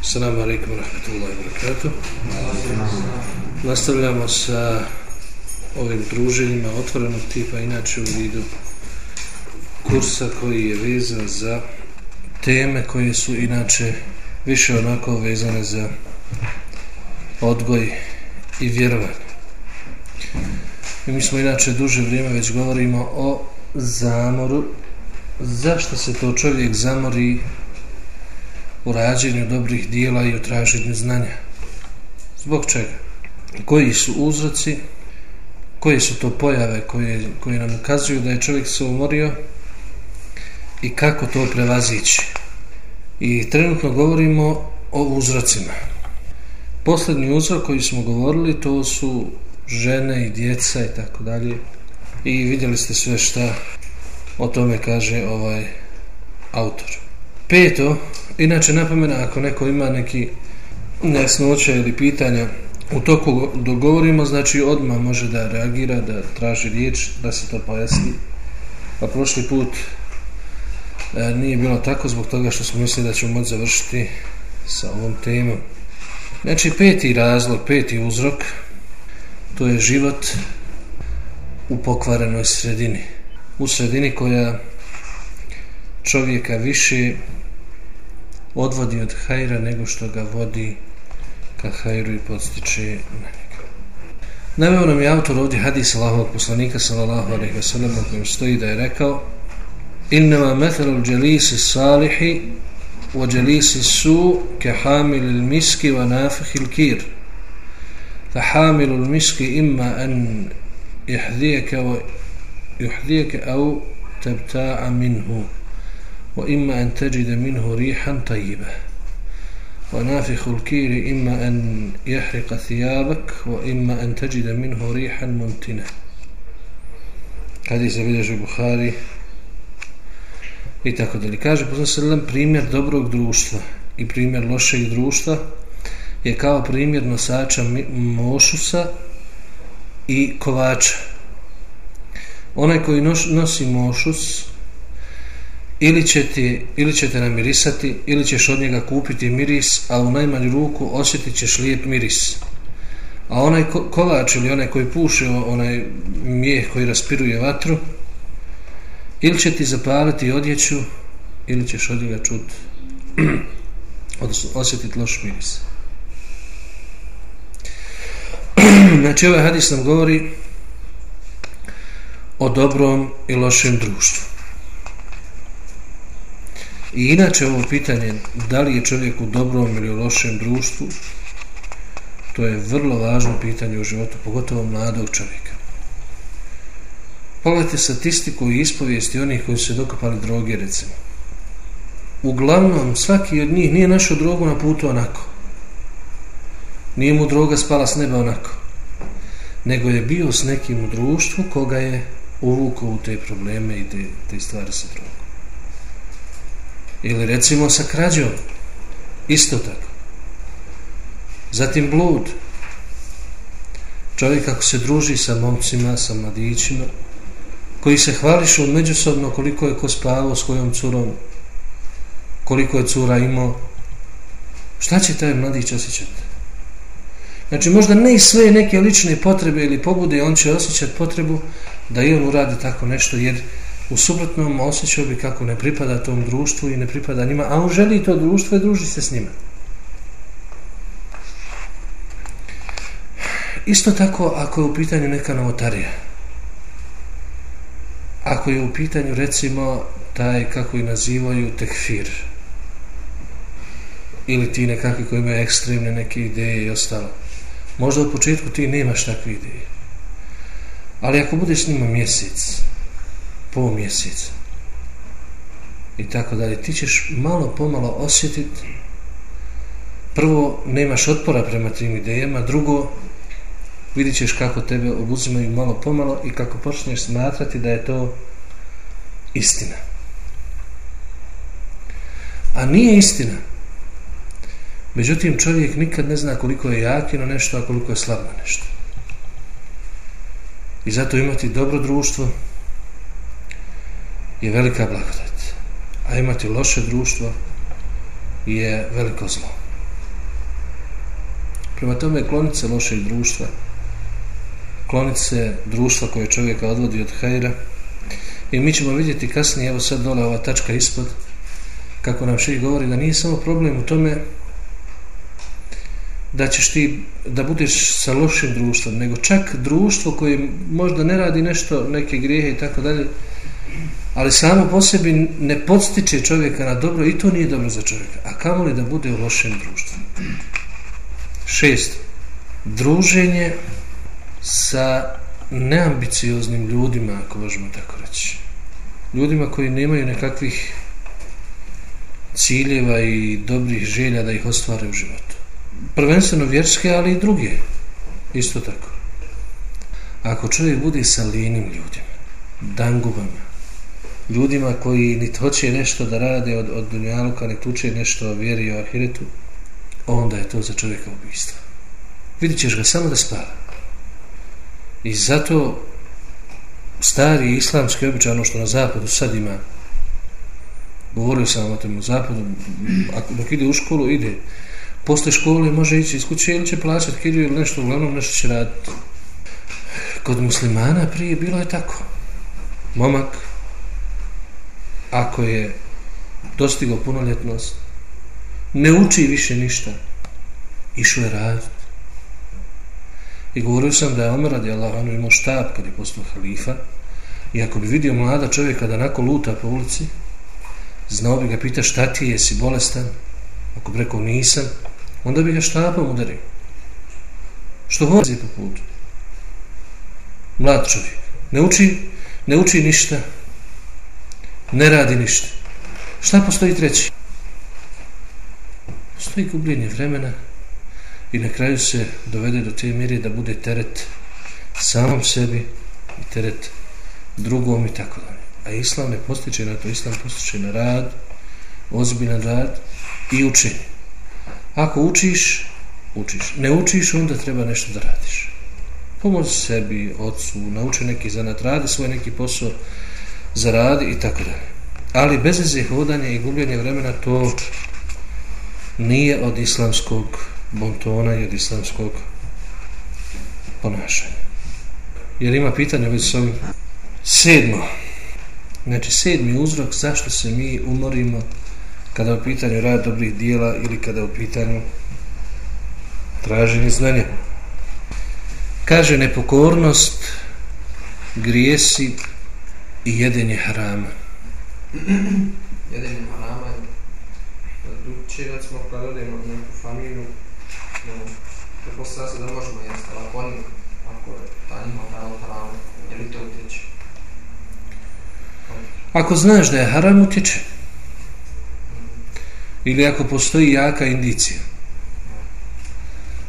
Assalamu alaikum rahmatullahi wabarakatuh. Nastavljamo sa ovim druženjima otvorenog tipa, inače u vidu kursa koji je vezan za teme koje su inače više onako vezane za odgoj i vjerovanje. I mi smo inače duže vrijeme već govorimo o zamoru. Zašto se to čovjek zamori u rađenju dobrih dijela i u traženju znanja. Zbog čega? Koji su uzroci? Koje su to pojave koje, koje nam ukazuju da je čovjek se umorio? I kako to prevazići? I trenutno govorimo o uzrocima. Posljednji uzrok koji smo govorili to su žene i djeca i tako dalje. I vidjeli ste sve šta o tome kaže ovaj autor. Peto, inače napomena ako neko ima neki nesnoće ili pitanja u toku dogovorimo, znači odmah može da reagira, da traži riječ, da se to pojasni. Pa prošli put e, nije bilo tako zbog toga što smo mislili da ćemo moći završiti sa ovom temom. Znači peti razlog, peti uzrok, to je život u pokvarenoj sredini. U sredini koja čovjeka više odvodi od hajra nego što ga vodi ka hajru i podstiče na njega. Naveo nam je autor ovdje hadis Allahovog poslanika sallallahu alaihi wa sallam u kojem stoji da je rekao Innama methalu dželisi salihi wa dželisi su ke hamil miski wa nafih il kir fa hamil miski imma an ihdijeke wa ihdijeke au tabta'a minhu وإما أن تجد منه ريحا طيبة ونافخ الكير إما أن يحرق ثيابك وإما أن تجد منه ريحا منتنة حديث بلج البخاري I tako dalje. Kaže poslan sallam primjer dobrog društva i primjer lošeg društva je kao primjer nosača mošusa i kovača. Onaj koji nosi mošus ili, će ti, ili će te namirisati ili ćeš od njega kupiti miris a u najmanju ruku osjetit ćeš lijep miris. A onaj kolač ili onaj koji puše onaj mijeh koji raspiruje vatru ili će ti zapaliti odjeću ili ćeš od njega čut odnosno osjetiti loš miris. Znači ovaj hadis nam govori o dobrom i lošem društvu. I inače ovo pitanje da li je čovjek u dobrom ili u lošem društvu to je vrlo važno pitanje u životu, pogotovo mladog čovjeka. Pogledajte statistiku i ispovijesti onih koji se dokopali droge, recimo. Uglavnom, svaki od njih nije našao drogu na putu onako. Nije mu droga spala s neba onako. Nego je bio s nekim u društvu koga je uvukao u te probleme i te, te stvari sa drogom ili recimo sa krađom. Isto tako. Zatim blud. Čovjek ako se druži sa momcima sa mladićima koji se hvališu međusobno koliko je ko spavao s kojom curom koliko je cura imao šta će taj mladić osjećati znači možda ne i sve neke lične potrebe ili pobude on će osjećati potrebu da i on uradi tako nešto jer u suprotnom osjećao bi kako ne pripada tom društvu i ne pripada njima, a on želi to društvo i druži se s njima. Isto tako ako je u pitanju neka novotarija. Ako je u pitanju recimo taj kako i nazivaju tekfir ili ti nekakvi koji imaju ekstremne neke ideje i ostalo. Možda u početku ti nemaš takve ideje. Ali ako budeš s njima mjesec, pol i tako dalje. Ti ćeš malo pomalo osjetiti prvo nemaš otpora prema tim idejama drugo vidit ćeš kako tebe obuzimaju malo pomalo i kako počneš smatrati da je to istina. A nije istina. Međutim čovjek nikad ne zna koliko je jakino nešto a koliko je slabno nešto. I zato imati dobro društvo je velika blagodat. A imati loše društvo je veliko zlo. Prema tome, klonit se lošeg društva, klonice se društva koje čovjeka odvodi od hajra. I mi ćemo vidjeti kasnije, evo sad dole ova tačka ispod, kako nam ših govori, da nije samo problem u tome da ćeš ti da budeš sa lošim društvom, nego čak društvo koje možda ne radi nešto, neke grijehe i tako dalje, ali samo po sebi ne podstiče čovjeka na dobro i to nije dobro za čovjeka. A kamo li da bude u lošem društvu? Šest. Druženje sa neambicioznim ljudima, ako možemo tako reći. Ljudima koji nemaju nekakvih ciljeva i dobrih želja da ih ostvare u životu. Prvenstveno vjerske, ali i druge. Isto tako. Ako čovjek bude sa lijenim ljudima, dangubama, ljudima koji niti hoće nešto da rade od, od dunjaluka, niti uče nešto o vjeri i o ahiretu, onda je to za čovjeka ubijstvo. Vidit ćeš ga samo da spava. I zato stari islamski običaj, ono što na zapadu sad ima, govorio sam vam o tom zapadu, ako dok ide u školu, ide. Posle škole može ići iz kuće ili će plaćati kiriju ili nešto, uglavnom nešto će raditi. Kod muslimana prije bilo je tako. Momak, ako je dostigo punoljetnost, ne uči više ništa, išao je raditi. I govorio sam da je Omer radi Allahanu imao štab kad je postao halifa i ako bi vidio mlada čovjeka da nako luta po ulici, znao bi ga pita šta ti je, jesi bolestan? Ako bi rekao nisam, onda bi ga štapom udario. Što hoće po putu? Mlad čovjek. Ne uči, ne uči ništa. Ne radi ništa. Šta postoji treći? Postoji gubljenje vremena i na kraju se dovede do te mjere da bude teret samom sebi i teret drugom i tako dalje. A islam ne postiče na to, islam postiče na rad, ozbiljan rad i učenje. Ako učiš, učiš. Ne učiš, onda treba nešto da radiš. Pomozi sebi, ocu, nauči neki zanat, radi svoj neki posao, zaradi i tako dalje. Ali bez veze hodanje i gubljenje vremena to nije od islamskog bontona i od islamskog ponašanja. Jer ima pitanje već s ovim. Sedmo. Znači sedmi uzrok zašto se mi umorimo kada u pitanju rad dobrih dijela ili kada u pitanju traženje znanja. Kaže nepokornost, grijesi i jedenje harama. jedenje harama je drugčije, recimo, kada odemo u neku familiju, no, prepostavlja se da možemo jesti, ali ako oni, ako ta njima pravo haramu, je li to utječe? Ako znaš da je haram, utječe. Ili ako postoji jaka indicija.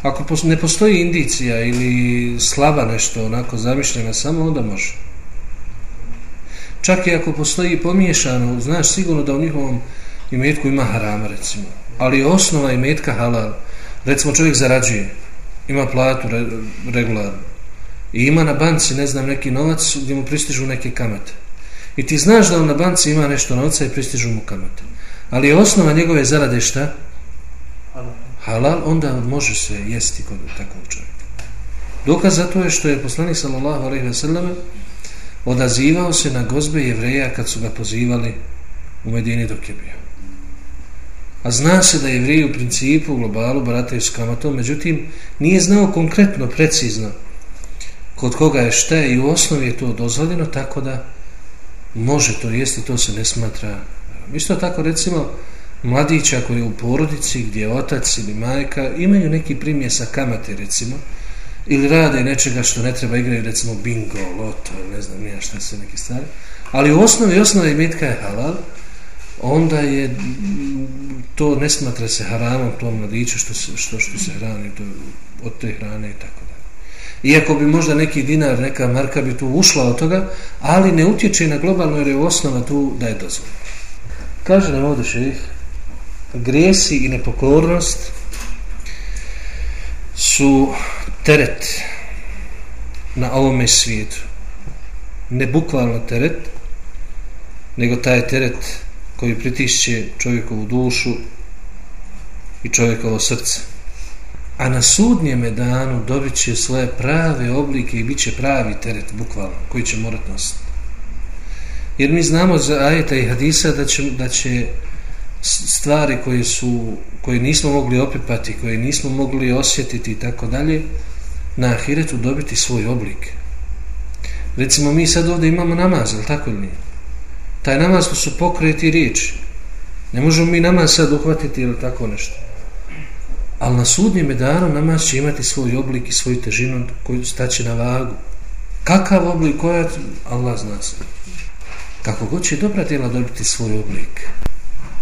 Ako ne postoji indicija ili slaba nešto onako zamišljena, samo onda može. Čak i ako postoji pomiješano, znaš sigurno da u njihovom imetku ima harama recimo. Ali osnova imetka halal. Recimo čovjek zarađuje, ima platu re, regularno i ima na banci, ne znam, neki novac gdje mu pristižu neke kamate. I ti znaš da on na banci ima nešto novca i pristižu mu kamate. Ali je osnova njegove zarade šta? Halal, onda može se jesti kod takvog čovjeka. Dokaz za to je što je poslanik sallallahu alejhi ve sellem odazivao se na gozbe jevreja kad su ga pozivali u Medini dok je bio. A zna se da jevreji u principu u globalu barataju s kamatom, međutim nije znao konkretno, precizno kod koga je šta i u osnovi je to dozvoljeno, tako da može to jesti, to se ne smatra. Isto tako recimo mladića koji je u porodici gdje je otac ili majka imaju neki primjesa kamate recimo ili rade nečega što ne treba igraju recimo bingo, loto, ne znam nija šta se neki stvari. Ali u osnovi, osnovi imetka je halal, onda je to ne smatra se haramom tom mladiću što, se, što, što se hrani to, od te hrane i tako da. Iako bi možda neki dinar, neka marka bi tu ušla od toga, ali ne utječe na globalno jer je osnova tu da je dozvoljeno. Kaže nam ovdje šeih, grijesi i nepokornost su teret na ovome svijetu. Ne bukvalno teret, nego taj teret koji pritišće čovjekovu dušu i čovjekovo srce. a na sudnjeme danu dobit će svoje prave oblike i bit će pravi teret, bukvalno, koji će morat nositi. Jer mi znamo za ajeta i hadisa da će, da će stvari koje su koje nismo mogli opipati, koje nismo mogli osjetiti i tako dalje, na ahiretu dobiti svoj oblik. Recimo mi sad ovdje imamo namaz, ali tako ili nije? Taj namaz su pokreti riječi. Ne možemo mi namaz sad uhvatiti ili tako nešto. Ali na sudnjem danu namaz će imati svoj oblik i svoju težinu koju staće na vagu. Kakav oblik koja Allah zna se. Kako god će dobra tijela dobiti svoj oblik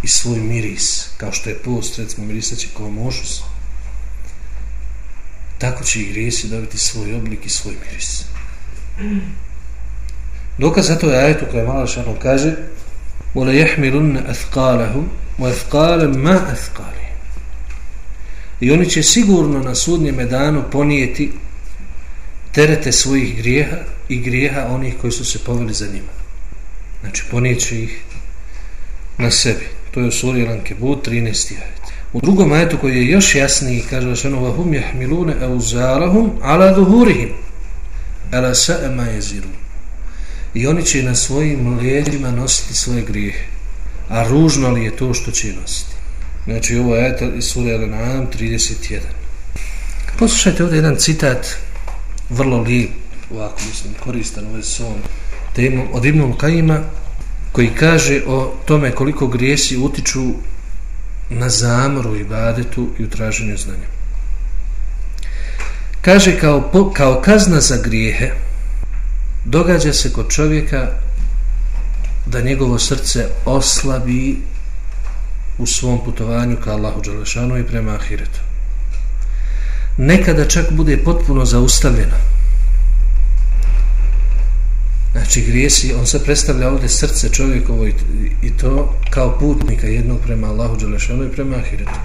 svoj miris, kao što je post, recimo mirisaće kao možus, tako će i grijesi dobiti svoj oblik i svoj miris. Dokaz za to je ajetu koja malo šanom kaže وَلَا يَحْمِلُنَّ أَثْقَالَهُمْ وَأَثْقَالَ مَا أَثْقَالِ I oni će sigurno na sudnjem danu ponijeti terete svojih grijeha i grijeha onih koji su se poveli za njima. Znači ponijeće ih na sebi. To je u suri Lankebut 13. ajet. U drugom ajetu koji je još jasniji kaže da se ono vahum jahmilune euzarahum ala duhurihim ala sa'ema jeziru i oni će na svojim leđima nositi svoje grijehe a ružno li je to što će nositi znači ovo je ajet iz suri Al-An'am 31 poslušajte ovdje jedan citat vrlo lijep ovako mislim koristan ovaj s ovom temom od Ibnul Kajima koji kaže o tome koliko grijesi utiču na zamoru i badetu i u traženju znanja. Kaže kao, po, kao kazna za grijehe događa se kod čovjeka da njegovo srce oslabi u svom putovanju ka Allahu Đalešanu i prema Ahiretu. Nekada čak bude potpuno zaustavljeno Znači grijesi, on se predstavlja ovdje srce čovjekovo i, i to kao putnika jednog prema Allahu Đelešanu i prema Ahiretu.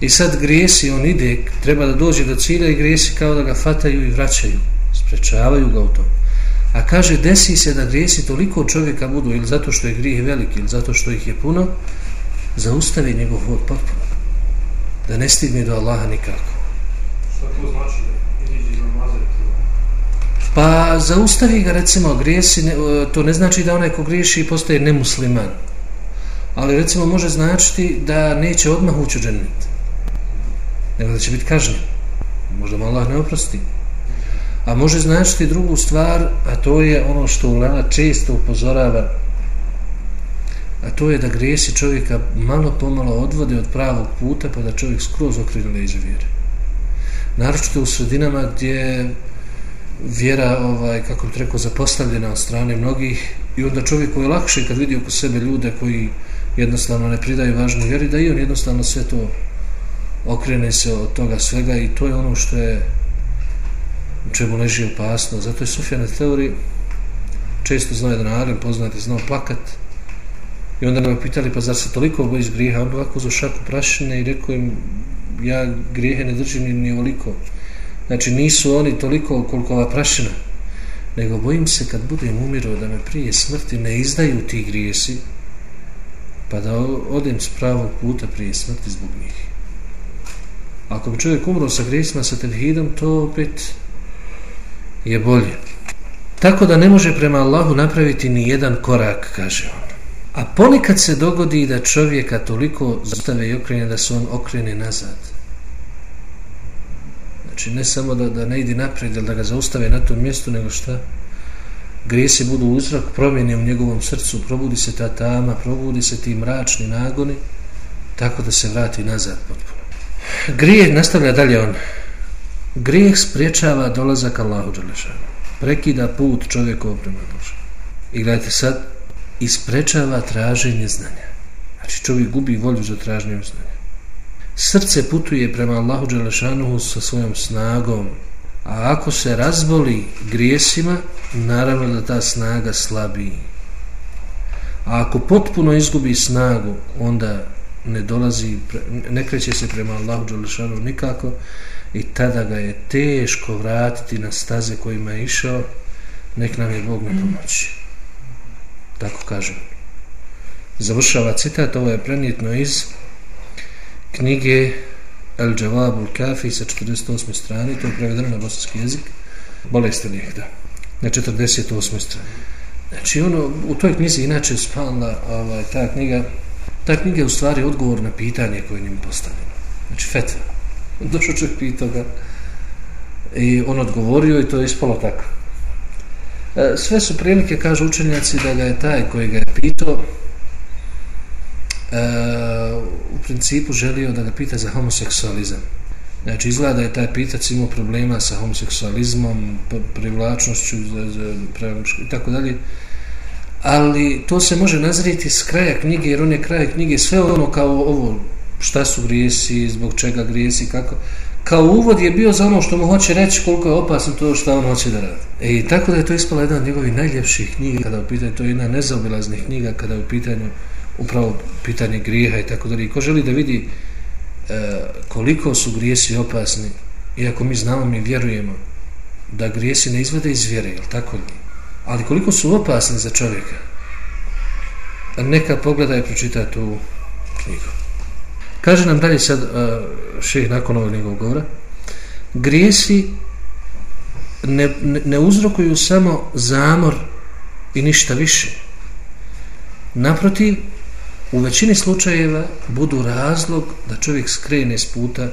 I sad grijesi, on ide, treba da dođe do cilja i grijesi kao da ga fataju i vraćaju, sprečavaju ga u tom. A kaže, desi se da grijesi toliko čovjeka budu ili zato što je grijeh veliki ili zato što ih je puno, zaustavi njegov hod potpuno. Da ne stigne do Allaha nikako. Šta to znači? Pa zaustavi ga recimo grijesi, ne, to ne znači da onaj ko griješi postaje nemusliman. Ali recimo može značiti da neće odmah ući u džennet. Nego da će biti kažnjen. Možda mu Allah ne oprosti. A može značiti drugu stvar, a to je ono što Ulema često upozorava, a to je da grijesi čovjeka malo pomalo odvode od pravog puta, pa da čovjek skroz okrene leđe vjere. Naročito u sredinama gdje vjera, ovaj, kako bi rekao, zapostavljena od strane mnogih i onda čovjeku je lakše kad vidi oko sebe ljude koji jednostavno ne pridaju važnu vjeri, da i on jednostavno sve to okrene se od toga svega i to je ono što je u čemu leži opasno. Zato je Sufjan teori često znao jedan Arem, poznati, znao plakat i onda nam pitali, pa zar se toliko bojiš grijeha? On ovako za šaku prašine i rekao im, ja grijehe ne držim ni, ni ovoliko. Znači nisu oni toliko koliko ova prašina, nego bojim se kad budem umirao da me prije smrti ne izdaju ti grijesi, pa da odem s pravog puta prije smrti zbog njih. Ako bi čovjek umro sa grijesima, sa tevhidom, to opet je bolje. Tako da ne može prema Allahu napraviti ni jedan korak, kaže on. A ponekad se dogodi da čovjeka toliko zastave i okrene da se on okrene nazad. Znači ne samo da, da ne ide naprijed ili da ga zaustave na tom mjestu, nego šta? Grijesi budu uzrok promjene u njegovom srcu, probudi se ta tama, probudi se ti mračni nagoni, tako da se vrati nazad potpuno. Grije, nastavlja dalje on, grijeh spriječava dolazak Allahu Đelešanu, Prekida put čovjeku prema Božu. I gledajte sad, isprečava traženje znanja. Znači čovjek gubi volju za traženje znanja srce putuje prema Allahu Đelešanuhu sa svojom snagom, a ako se razboli grijesima, naravno da ta snaga slabi. A ako potpuno izgubi snagu, onda ne dolazi, ne kreće se prema Allahu Đelešanuhu nikako i tada ga je teško vratiti na staze kojima je išao, nek nam je Bog na pomoći. Tako kažem. Završava citat, ovo je prenijetno iz knjige El Džavabul Kafi sa 48. strani, to je prevedeno na bosanski jezik, bolesti lijek, na 48. strani. Znači, ono, u toj knjizi inače spalna, ovaj, ta knjiga, ta knjiga je u stvari odgovor na pitanje koje njim postavljeno. Znači, fetva. Došao čovjek pitao ga i on odgovorio i to je ispalo tako. E, sve su prilike, kažu učenjaci, da ga je taj koji ga je pitao u principu želio da ga pita za homoseksualizam. Znači, izgleda je taj pitac imao problema sa homoseksualizmom, privlačnošću i tako dalje. Ali to se može nazriti s kraja knjige, jer on je kraj knjige sve ono kao ovo, šta su grijesi, zbog čega grijesi, kako. Kao uvod je bio za ono što mu hoće reći koliko je opasno to što on hoće da radi. E, I tako da je to ispala jedna od njegovih najljepših knjiga, kada u pitanju, to je jedna nezaobilaznih knjiga, kada je u pitanju upravo pitanje grijeha i tako dalje. Ko želi da vidi e, koliko su grijesi opasni, iako mi znamo, mi vjerujemo da grijesi ne izvede iz vjere, jel tako li? Ali koliko su opasni za čovjeka? Neka pogleda i pročita tu knjigu. Kaže nam dalje sad e, ših nakon ovog njegovog govora. Grijesi ne, ne, ne uzrokuju samo zamor i ništa više. Naprotiv, u većini slučajeva budu razlog da čovjek skrene s puta,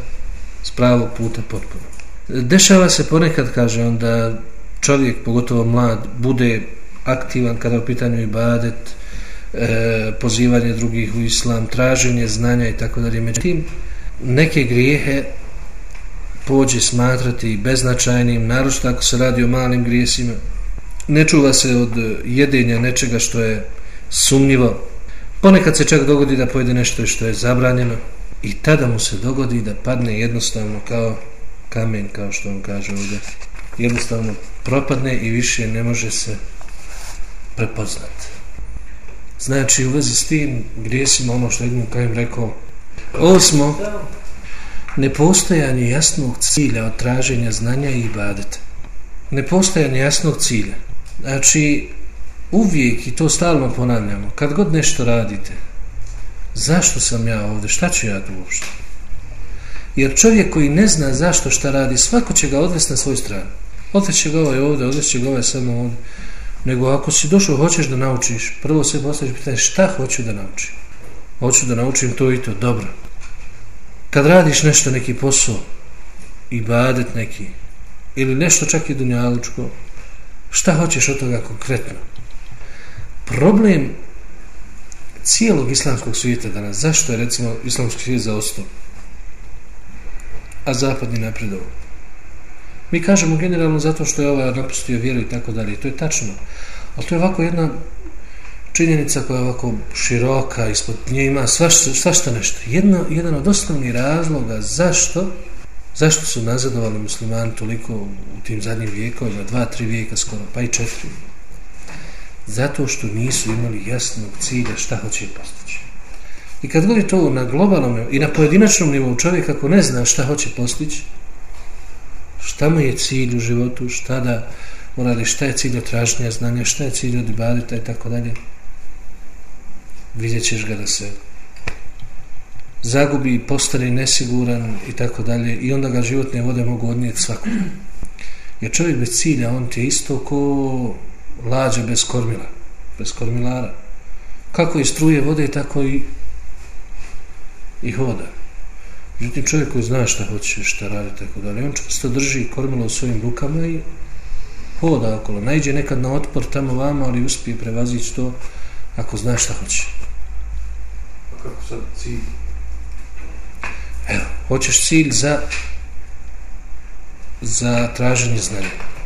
s pravog puta potpuno. Dešava se ponekad, kaže on, da čovjek, pogotovo mlad, bude aktivan kada u pitanju ibadet, e, pozivanje drugih u islam, traženje znanja i tako dalje. Međutim, neke grijehe pođe smatrati beznačajnim, naročito ako se radi o malim grijesima. Ne čuva se od jedenja nečega što je sumnjivo, Ponekad se čak dogodi da pojede nešto što je zabranjeno i tada mu se dogodi da padne jednostavno kao kamen, kao što on kaže ovdje. Jednostavno propadne i više ne može se prepoznati. Znači, u vezi s tim grijesima ono što Edmund Kajim rekao, osmo, nepostojanje jasnog cilja od traženja znanja i ibadeta. Nepostojanje jasnog cilja. Znači, uvijek i to stalno ponavljamo. Kad god nešto radite zašto sam ja ovdje? Šta ću ja tu uopšte? Jer čovjek koji ne zna zašto šta radi svako će ga odvesti na svoju stranu. Odveće ga ovaj ovdje odveće ga ovaj samo ovdje. Nego ako si došao hoćeš da naučiš prvo se postaviš pitanje šta hoću da naučim? Hoću da naučim to i to dobro. Kad radiš nešto neki posao i badet neki ili nešto čak i dunjalučko šta hoćeš od toga konkretno? Problem cijelog islamskog svijeta danas, zašto je recimo islamski svijet zaostao, a zapadni napredovo? Mi kažemo generalno zato što je ovaj napustio vjeru i tako dalje, to je tačno, ali to je ovako jedna činjenica koja je ovako široka, ispod nje ima svašta, svašta nešto. Jedno, jedan od osnovnih razloga zašto zašto su nazadovali muslimani toliko u tim zadnjim vijekovima, dva, tri vijeka skoro, pa i četiri zato što nisu imali jasnog cilja šta hoće postići. I kad govori to na globalnom i na pojedinačnom nivou čovjek ako ne zna šta hoće postići, šta mu je cilj u životu, šta da uradi, šta je cilj od traženja znanja, šta je cilj od ibadita i tako dalje, vidjet ćeš ga da se zagubi, postane nesiguran i tako dalje i onda ga životne vode mogu odnijeti svakog. Jer čovjek bez cilja, on ti je isto ko lađe bez kormila, bez kormilara. Kako i struje vode, tako i i hoda. Međutim, čovjek koji zna šta hoće, šta radi, tako da on često drži kormilo u svojim rukama i hoda okolo. Najđe nekad na otpor tamo vama, ali uspije prevazići to ako zna šta hoće. A kako sad cilj? Evo, hoćeš cilj za za traženje znanja.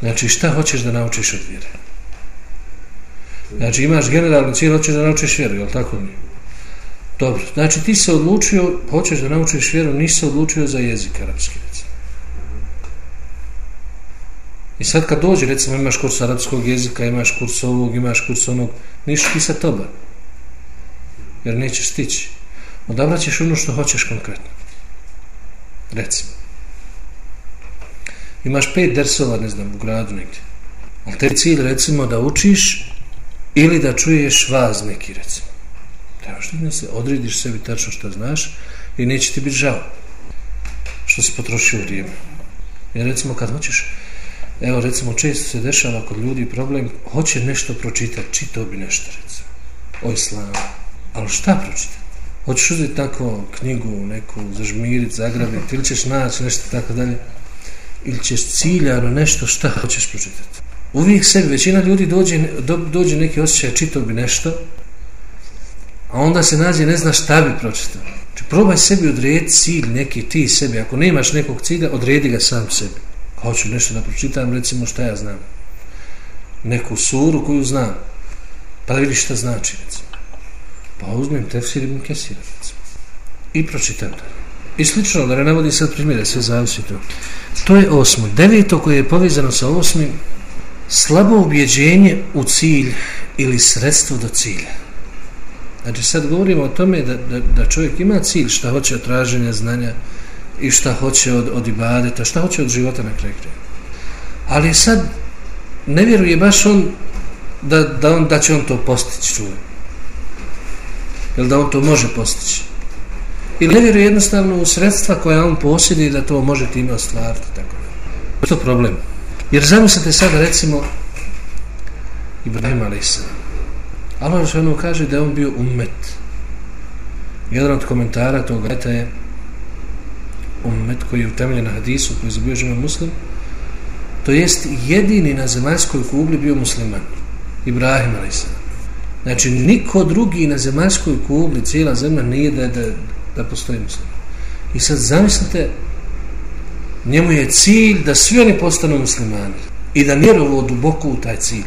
Znači, šta hoćeš da naučiš od vjere? Znači, imaš generalni cilj, hoćeš da naučiš vjeru, je li tako mi? Dobro, znači ti se odlučio, hoćeš da naučiš vjeru, nisi se odlučio za jezik arapski, recimo. I sad kad dođe, recimo, imaš kurs arapskog jezika, imaš kurs ovog, imaš kurs onog, niš ti sa toba. Jer nećeš stići. Odabrat ćeš ono što hoćeš konkretno. Recimo imaš pet dersova, ne znam, u gradu negdje. Ali te cilj, recimo, da učiš ili da čuješ vaz neki, recimo. Trebaš da se odrediš sebi tačno što znaš i neće ti biti žao što si potrošio vrijeme. Jer recimo kad hoćeš, evo recimo često se dešava kod ljudi problem, hoće nešto pročitati, čitao bi nešto recimo, o islamu. Ali šta pročitati? Hoćeš uzeti tako knjigu, neku zažmiriti, zagrabiti, ili ćeš naći nešto tako dalje, ili ćeš ciljano nešto šta hoćeš pročitati. Uvijek sebi, većina ljudi dođe, do, dođe neki osjećaj, čitao bi nešto, a onda se nađe ne zna šta bi pročitao. Znači, probaj sebi odrediti cilj neki ti sebi. Ako nemaš nekog cilja, odredi ga sam sebi. Hoću nešto da pročitam, recimo šta ja znam. Neku suru koju znam. Pa da vidiš šta znači, recimo. Pa uzmem tefsir ibn Kesir, recimo. I pročitam to. I slično, da ne navodi sad primjere, sve zavisi to. To je osmo. Deveto koje je povezano sa osmim, slabo ubjeđenje u cilj ili sredstvo do cilja. Znači sad govorimo o tome da, da, da čovjek ima cilj šta hoće od traženja znanja i šta hoće od, od ibadeta, šta hoće od života na kraju kraja. Ali sad ne vjeruje baš on da, da, on, da će on to postići čuje. Jel da on to može postići. Ili ne vjeruje jednostavno u sredstva koja on posjedi da to može time ostvariti. Tako. To je problem. Jer zamislite sad recimo Ibrahim Alisa. Allah što ono kaže da on bio ummet. Jedan od komentara tog ajta je ummet koji je utemljen na hadisu koji je zabio muslim to jest jedini na zemaljskoj kugli bio musliman. Ibrahim Alisa. Znači niko drugi na zemaljskoj kugli cijela zemlja nije da, da, da postoji musliman. I sad zamislite njemu je cilj da svi oni postanu muslimani i da vjerovao duboko u taj cilj.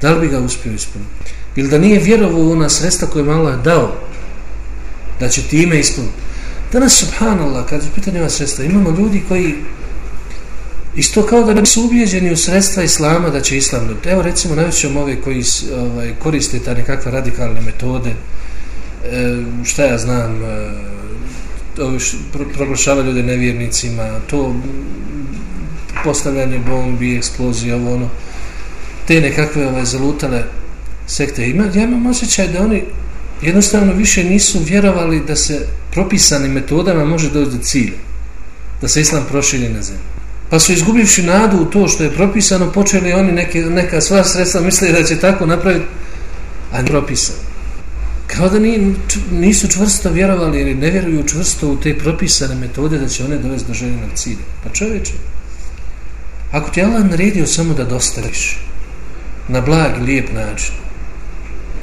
Da li bi ga uspio ispuniti? Ili da nije vjerovao u ona sredstva koje je Allah dao da će time ispuniti? Danas, subhanallah, kad je pitanje ova sredstva, imamo ljudi koji isto kao da nisu ubijeđeni u sredstva islama da će islam dobiti. Evo recimo najvećom ove koji ovaj, koriste ta nekakve radikalne metode, E, šta ja znam, e, proglašava ljude nevjernicima, to postavljanje bombi, eksplozije, ovo ono, te nekakve ove zalutale sekte. Ima, ja imam osjećaj da oni jednostavno više nisu vjerovali da se propisanim metodama može doći do cilja, da se islam proširi na zemlju. Pa su izgubivši nadu u to što je propisano, počeli oni neke, neka sva sredstva mislili da će tako napraviti, a ne propisano kao da nisu čvrsto vjerovali ili ne vjeruju čvrsto u te propisane metode da će one dovesti do željenog cilja. Pa čovječe, ako ti Allah naredio samo da dostaviš na blag i lijep način,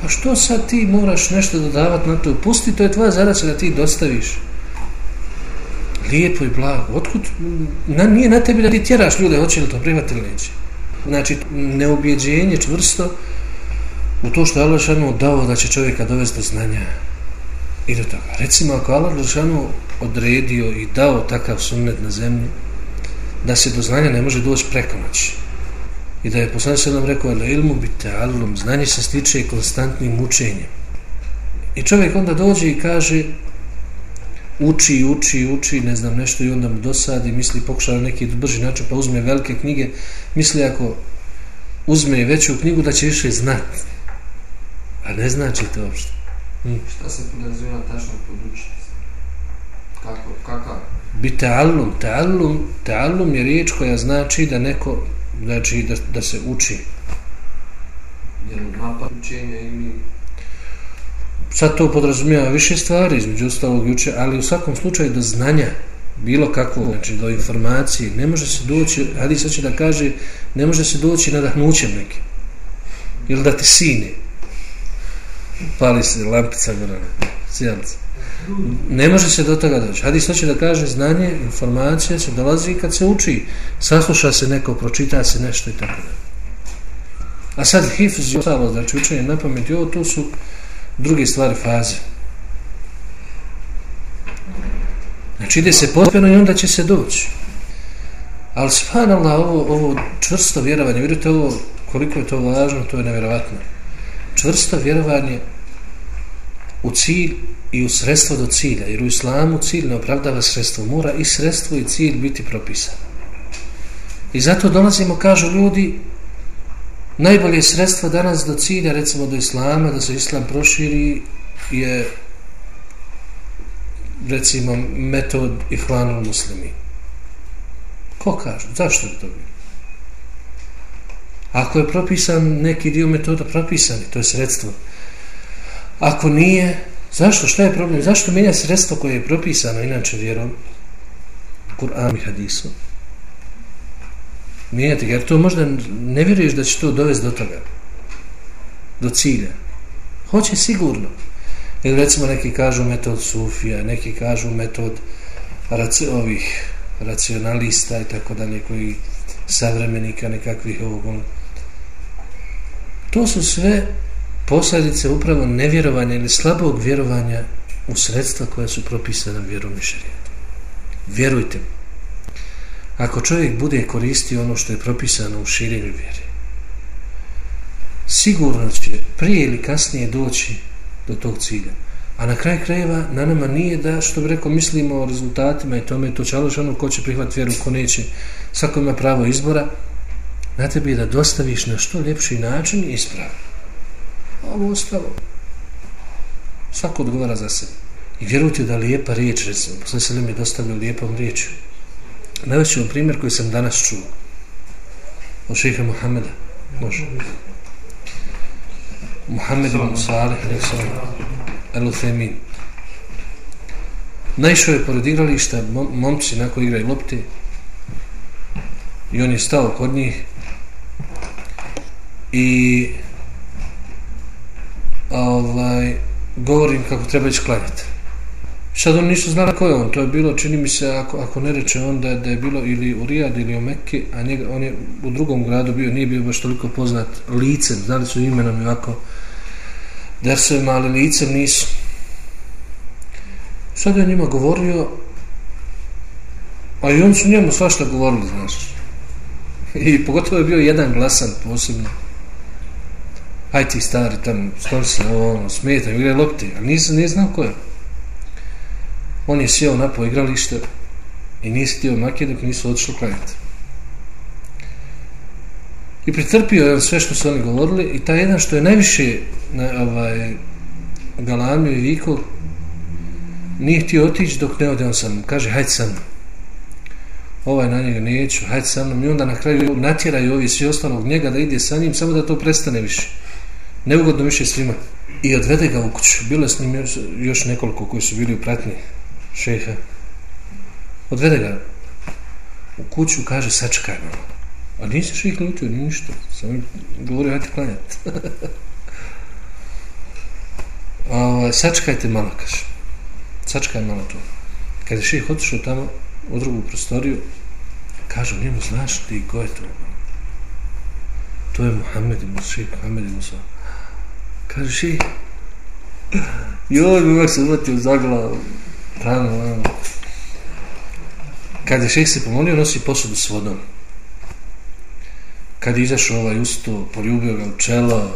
pa što sad ti moraš nešto dodavati na to? Pusti, to je tvoja zadaća da ti dostaviš lijepo i blago. Otkud? Na, nije na tebi da ti tjeraš ljude, hoće li to prihvatiti ili neće. Znači, neubjeđenje čvrsto, u to što je Allah Žešanu dao da će čovjeka dovesti do znanja i do toga. Recimo, ako Allah Žešanu odredio i dao takav sunnet na zemlji, da se do znanja ne može doći preko noći. I da je poslani se nam rekao, da ilmu bite alum, znanje se stiče i konstantnim učenjem. I čovjek onda dođe i kaže, uči, uči, uči, ne znam nešto i onda mu dosadi, misli, pokušava neki brži način, pa uzme velike knjige, misli ako uzme veću knjigu da će više znati. A ne znači to uopšte. Hm. Šta se podrazumijeva tačno podučiti? Kako, kakav? Bi ta'allum, ta'allum, ta'allum je riječ koja znači da neko, znači da, da se uči. Je napad učenja i mi... Sad to podrazumijeva više stvari, između ostalog uče, ali u svakom slučaju do znanja, bilo kakvo, znači do informacije, ne može se doći, Hadis će da kaže, ne može se doći nadahnućem nekim. Ili da ti sine pali se lampica gore, sjelca. Ne može se do toga doći. Hadis hoće da kaže znanje, informacija se dolazi kad se uči. Sasluša se neko, pročita se nešto i tako da. A sad hifz i ostalo, znači učenje na pamet, ovo to su druge stvari faze. Znači ide se postepeno i onda će se doći. Ali spanalna ovo, ovo čvrsto vjerovanje, vidite ovo, koliko je to važno, to je nevjerovatno čvrsto vjerovanje u cilj i u sredstvo do cilja. Jer u islamu cilj ne opravdava sredstvo. Mora i sredstvo i cilj biti propisan. I zato dolazimo, kažu ljudi, najbolje sredstvo danas do cilja, recimo do islama, da se islam proširi, je recimo metod ihvanul muslimi. Ko kaže? Zašto bi to bilo? Ako je propisan neki dio metoda propisani, to je sredstvo. Ako nije, zašto? Šta je problem? Zašto mijenja sredstvo koje je propisano inače vjerom? Kur'an i hadisom. Mijenjati ga, jer to možda ne vjeruješ da će to dovesti do toga. Do cilja. Hoće sigurno. Ili recimo neki kažu metod sufija, neki kažu metod raci, ovih racionalista i tako dalje, koji savremenika nekakvih ovog. To su sve posljedice upravo nevjerovanja ili slabog vjerovanja u sredstva koja su propisana vjerom i šarijetom. Vjerujte mi. Ako čovjek bude koristio ono što je propisano u širini vjeri, sigurno će prije ili kasnije doći do tog cilja. A na kraj krajeva na nama nije da, što bi rekao, mislimo o rezultatima i tome, to će ono ko će prihvat vjeru, ko neće, svako ima pravo izbora, na tebi je da dostaviš na što ljepši način i ispravi. Ovo ostalo. Svako odgovara za sebe. I vjerujte da lijepa riječ, recimo, posle se mi dostavljaju lijepom riječu. Najveći vam primjer koji sam danas čuo. Od šeha Muhammeda. Može. Muhammed ibn Salih, El Uthemin. Naišao je pored igrališta, momci nako igraju lopte, i on je stao kod njih i ovaj, govorim kako treba ići klanjati. Sad on ništa zna ko je on, to je bilo, čini mi se, ako, ako ne reče on da, da je bilo ili u Rijad ili u Mekke, a njega, on je u drugom gradu bio, nije bio baš toliko poznat licem, znali su imenom i ovako dersovima, ali licem nisu. Sad je njima govorio, a i on su njemu svašta govorili, znaš. I pogotovo je bio jedan glasan posebno. Haj ti stari tam, skoro se ovo, ono, smeta, igra lopte, ali nisam, ne znam ko je. On je sjeo na poigralište i nije se makije dok nisu odšli klanjati. I pretrpio je sve što su oni govorili i taj jedan što je najviše na, ovaj, galamio i vikao nije htio otići dok ne ode on sa mnom. Kaže, hajde sa mnom. Ovaj na njega neću, hajde sa mnom. I onda na kraju natjeraju ovi svi ostalog njega da ide sa njim, samo da to prestane više. Neugodno više svima. I odvede ga u kuću. Bilo je s njim još, još nekoliko koji su bili u pratnji šeha. Odvede ga u kuću, kaže, sačekaj malo. A nisi ših lutio, ni ništa. Samo govorio, hajte klanjati. ovaj, sačekajte malo, kaže. Sačekaj malo to. Kad je ših otišao tamo u drugu prostoriju, kaže njemu, znaš ti ko je to? To je Muhammed i Musa, ših Muhammed i Musa. Kaže joj, bi uvek se uvatio za glavu. Rano, rano. Kad je ših se pomolio, nosi posudu s vodom. Kad je izašao ovaj usto, poljubio ga u čelo,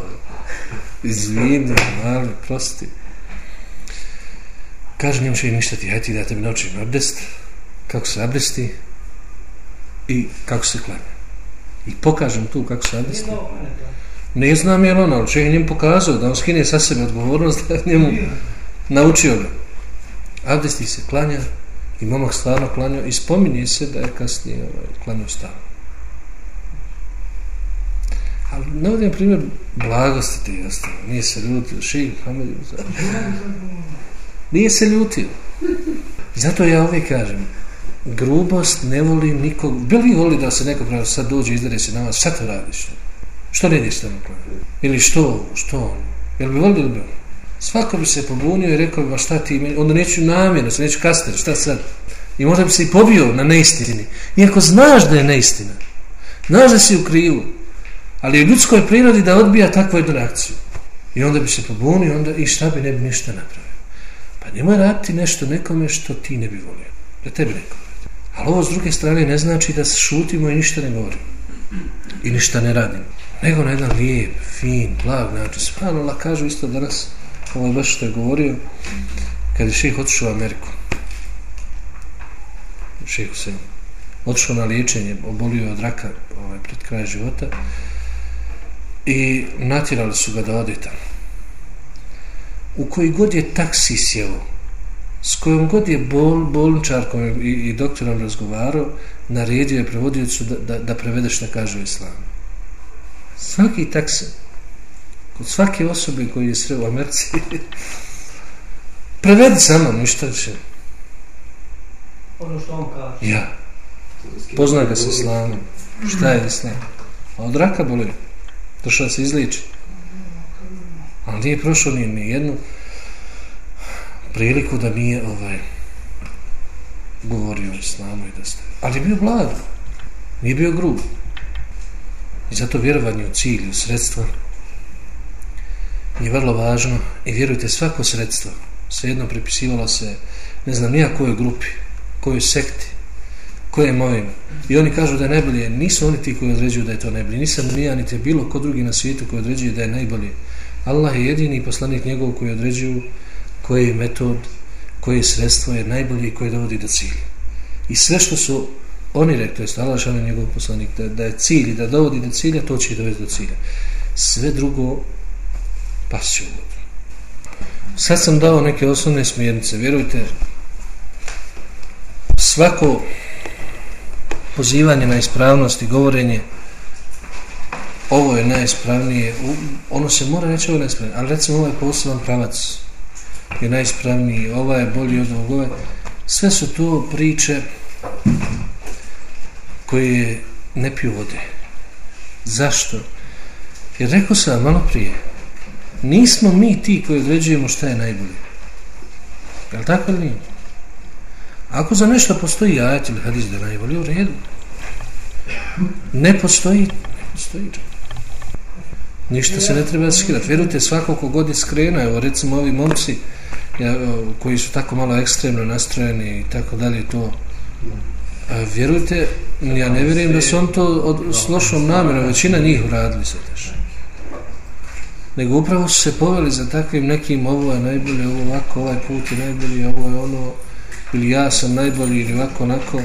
izvini, mali, prosti. Kaže njemu ših ništa ti, hajti da tebi naučim abdest, kako se abdesti i kako se klanja. I pokažem tu kako se abdesti. Ne znam je ono, ali ših njemu pokazao da on skine sa sebe odgovornost da njemu naučio ga abdesti se klanja i momak stvarno klanio i spominje se da je kasnije ovaj, klanio stavno. Ali navodim primjer blagosti ti ostalo. Nije se ljutio. Ših, Hamed, Nije se ljutio. Zato ja uvijek kažem, grubost ne voli nikog. Bilo vi voli da se neko pravi sad dođe izdare se na vas, šta to radiš? Što ne ideš tamo klanio? Ili što? Što? Jel bi volio bi? Svako bi se pobunio i rekao bi, šta ti, onda neću namjerno, se neću kasniti, šta sad? I možda bi se i pobio na neistini. Iako znaš da je neistina, znaš da si u krivu, ali je ljudskoj prirodi da odbija takvu jednu reakciju. I onda bi se pobunio, onda i šta bi ne bi ništa napravio. Pa nemoj raditi nešto nekome što ti ne bi volio. Da tebi neko. Ali ovo s druge strane ne znači da šutimo i ništa ne govorimo. I ništa ne radimo. Nego na jedan lijep, fin, blag način. Svano, la kažu isto danas, ovo baš što je govorio kad je ših otišao u Ameriku ših se otišao na liječenje obolio od raka ovaj, pred kraj života i natjerali su ga da ode tamo u koji god je taksi sjeo, s kojom god je bol, bolničarkom i, i doktorom razgovarao, naredio je prevodiocu da, da, da prevede što kaže u islamu. Svaki taksi, kod svake osobe koji je sreo u Americi, prevedi samo, ništa više. Ono što on kaže. Ja. Pozna ga sa islamom. Šta je islam? A od raka boli. Došao se izliči. Ali nije prošao ni, ni jednu priliku da mi je ovaj, govorio o islamu i da ste. Ali je bio blag. Nije bio grub. I zato vjerovanje u cilj, u sredstvo je vrlo važno i vjerujte svako sredstvo svejedno pripisivalo se ne znam nija kojoj grupi kojoj sekti koje mojim i oni kažu da je najbolje nisu oni ti koji određuju da je to najbolje nisam nija niti bilo ko drugi na svijetu koji određuje da je najbolje. Allah je jedini poslanik njegov koji određuju koji je metod koje sredstvo je najbolje i koje dovodi do cilja. I sve što su oni rekli, to je Allah šalje njegov poslanik da, da je cilj i da dovodi do cilja to će i dovesti do cilja. Sve drugo pasće u vodu. Sad sam dao neke osnovne smjernice vjerujte svako pozivanje na ispravnost i govorenje ovo je najispravnije ono se mora reći ovo je najispravnije ali recimo ovaj poseban pravac je najispravniji ova je bolji od ovog ovaj, sve su to priče koje ne piju vode zašto? jer rekao sam malo prije nismo mi ti koji određujemo šta je najbolje je li tako ili nije? Ako za nešto postoji ajat ili hadis da je najbolje u redu, ne postoji, ne postoji. Ništa se ne treba skirati. Vjerujte, svako kogod je skrena, evo recimo ovi momci ja, koji su tako malo ekstremno nastrojeni i tako dalje, to a, vjerujte, ja ne vjerujem da su on to od, s lošom namjerom, većina njih uradili se teško. Nego upravo su se poveli za takvim nekim, ovo je najbolje, ovo ovako, ovaj put je najbolji, ovo je ono, ili ja sam najbolji ili ovako onako